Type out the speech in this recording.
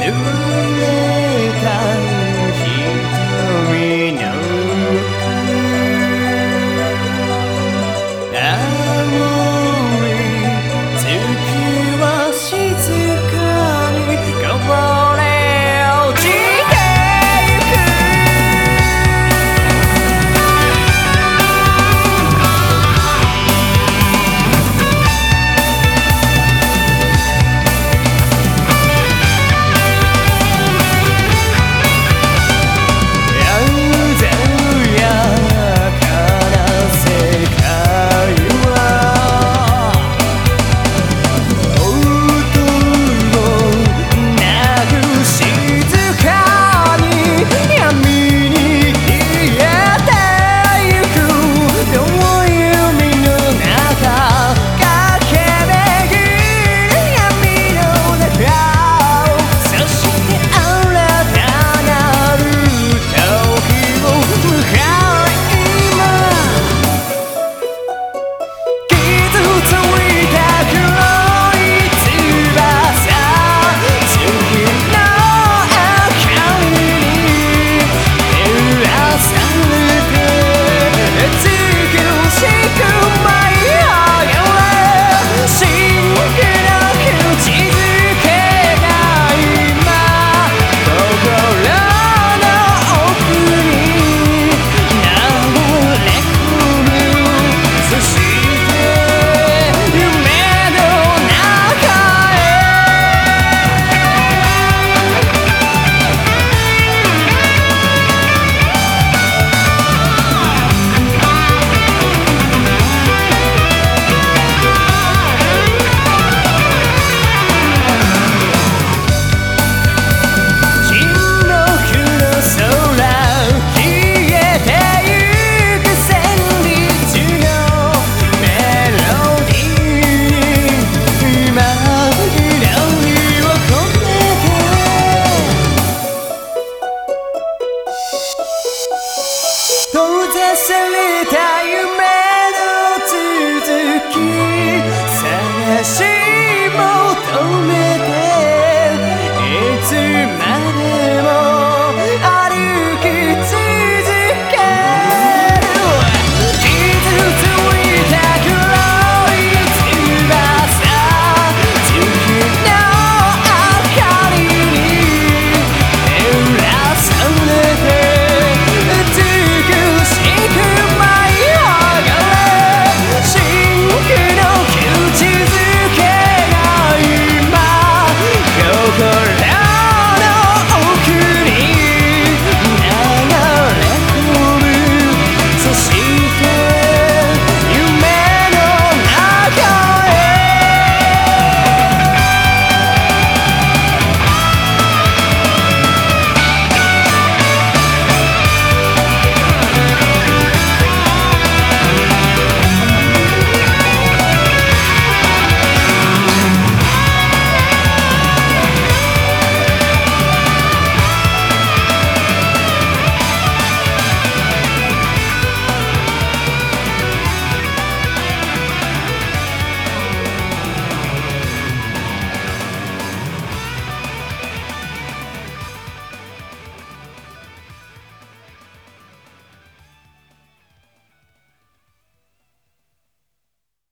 眠れた 当然这些你太完美。